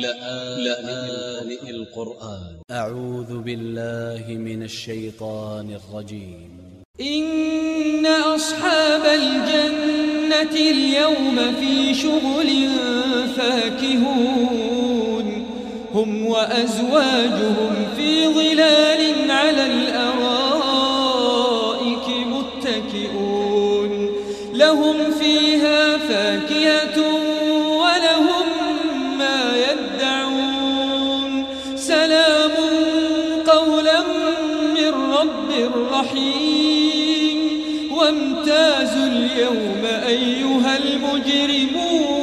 لآن القرآن. أ القران أعوذ بالله من الشيطان الرجيم. إن أصحاب الجنة اليوم في شغل فاكهون. هم وأزواجهم في ظلال على الأرائك متكئون. لهم فيها فاكهة رب الرحيم وامتازوا اليوم أيها المجرمون.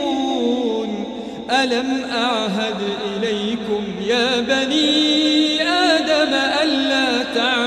ألم أعهد إليكم يا بني آدم ألا تعالوا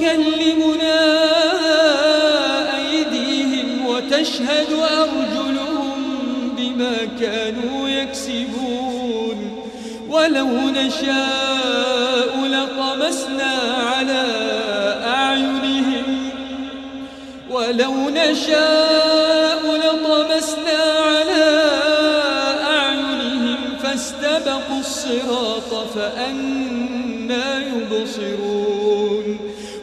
تكلمنا أيديهم وتشهد أرجلهم بما كانوا يكسبون. ولو نشاء لطمسنا على أعينهم. ولو نشاء لطمسنا على أعينهم فاستبقوا الصراط فأنا يبصرون.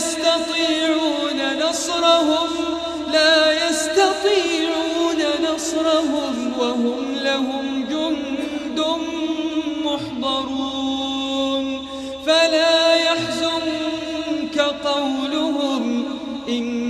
يستطيعون نصرهم لا يستطيعون نصرهم وهم لهم جند محضرون. فلا يحزنك قولهم إن